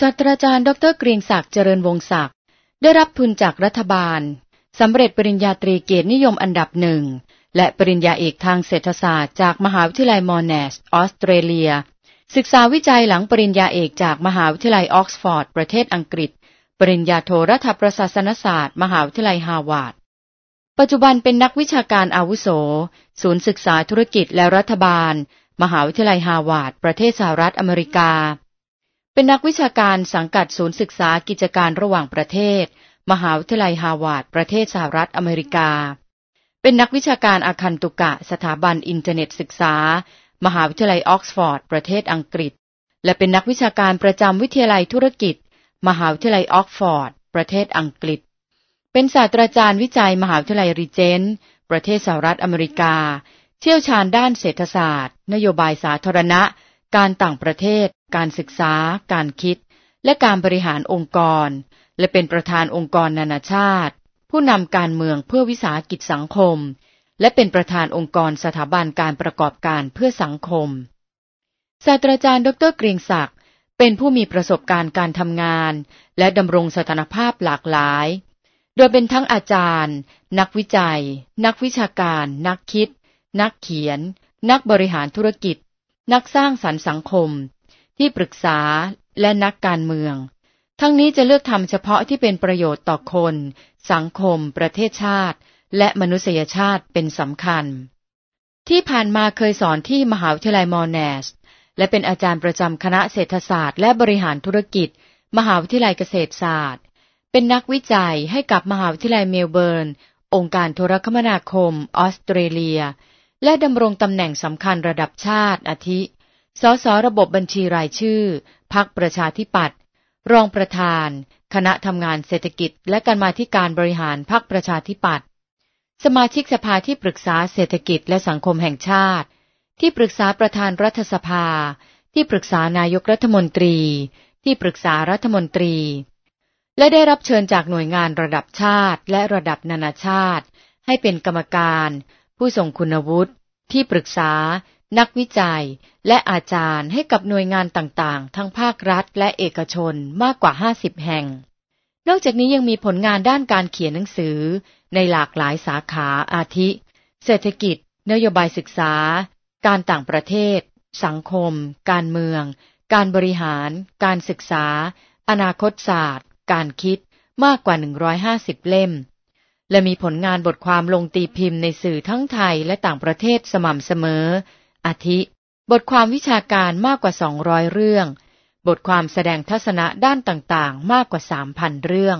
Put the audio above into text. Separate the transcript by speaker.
Speaker 1: ศาสตราจารย์ดรเกรียงศักดิ์เจริญวงศ์ศักดิ์ได้รับทุนจากรัฐบาลสำเร็จปริญญาตรีเกียรตินิยมอันดับหนึ่งและปริญญาเอกทางเศรษฐศาสตร์จากมหาวิทยาลัยมอร์แนสออสเตรเลีย ศึกษาวิจัยหลังปริญญาเอกจากมหาวิทยาลัยออกซฟอร์ด ประเทศอังกฤษ ปริญญาโทรัฐประศาสนศาสตร์ มหาวิทยาลัยฮาร์วาร์ดปัจจุบันเป็นนักวิชาการอาวุโส ศูนย์ศึกษาธุรกิจและรัฐบาล มหาวิทยาลัยฮาร์วาร์ดประเทศสหรัฐอเมริกา เป็นนักวิชาการสังกัดศูนย์ศึกษากิจการระหว่างประเทศ มหาวิทยาลัยฮาร์วาร์ดประเทศสหรัฐอเมริกา เป็นนักวิชาการอาคันตุกะสถาบันอินเทอร์เน็ตศึกษา มหาวิทยาลัยออกซฟอร์ด ประเทศอังกฤษ และเป็นนักวิชาการประจำวิทยาลัยธุรกิจ มหาวิทยาลัยออกซฟอร์ด ประเทศอังกฤษ เป็นศาสตราจารย์วิจัยมหาวิทยาลัยรีเจนต์ประเทศสหรัฐอเมริกา เชี่ยวชาญด้านเศรษฐศาสตร์ นโยบายสาธารณะ การต่างประเทศ การศึกษา การคิด และการบริหารองค์กร และเป็นประธานองค์กรนานาชาติ ผู้นำการเมืองเพื่อวิสาหกิจสังคม และเป็นประธานองค์กรสถาบันการประกอบการเพื่อสังคม ศาสตราจารย์ ดรเกรียงศักดิ์เป็นผู้มีประสบการณ์การทำงาน และดำรงสถานภาพหลากหลาย โดยเป็นทั้งอาจารย์ นักวิจัย นักวิชาการ นักคิด นักเขียน นักบริหารธุรกิจ นักสร้างสรรค์สังคม ที่ปรึกษาและนักการเมือง ทั้งนี้จะเลือกทำเฉพาะที่เป็นประโยชน์ต่อคน สังคม ประเทศชาติ และมนุษยชาติเป็นสำคัญ ที่ผ่านมาเคยสอนที่มหาวิทยาลัยมอร์แนส และเป็นอาจารย์ประจำคณะเศรษฐศาสตร์ และบริหารธุรกิจ มหาวิทยาลัยเกษตรศาสตร์ เป็นนักวิจัยให้กับมหาวิทยาลัยเมลเบิร์น องค์การโทรคมนาคม ออสเตรเลีย และดำรงตำแหน่งสำคัญระดับชาติอาทิ สสระบบบัญชีรายชื่อ พักประชาธิปัตย์รองประธาน คณะทำงานเศรษฐกิจ และการมาธิการบริหารพักประชาธิปัตย์สมาชิกสภาที่ปรึกษาเศรษฐกิจและสังคมแห่งชาติ ที่ปรึกษาประธานรัฐสภา ที่ปรึกษานายกรัฐมนตรี ที่ปรึกษารัฐมนตรี และได้รับเชิญจากหน่วยงานระดับชาติและระดับนานาชาติ ให้เป็นกรรมการ ผู้ส่งคุณวุฒิที่ปรึกษา นักวิจัย และอาจารย์ให้กับหน่วยงานต่างๆ ทั้งภาครัฐและเอกชนมากกว่า 50 แห่ง นอกจากนี้ยังมีผลงานด้านการเขียนหนังสือ ในหลากหลายสาขาอาทิ เศรษฐกิจ นโยบายศึกษา การต่างประเทศ สังคม การเมือง การบริหาร การศึกษา อนาคตศาสตร์ การคิดมากกว่า 150 เล่ม และมีผลงานบทความลงตีพิมพ์ในสื่อทั้งไทยและต่างประเทศสม่ำเสมอ อาทิ บทความวิชาการมากกว่า 200 เรื่อง บทความแสดงทัศนะด้านต่างๆ มากกว่า 3,000 เรื่อง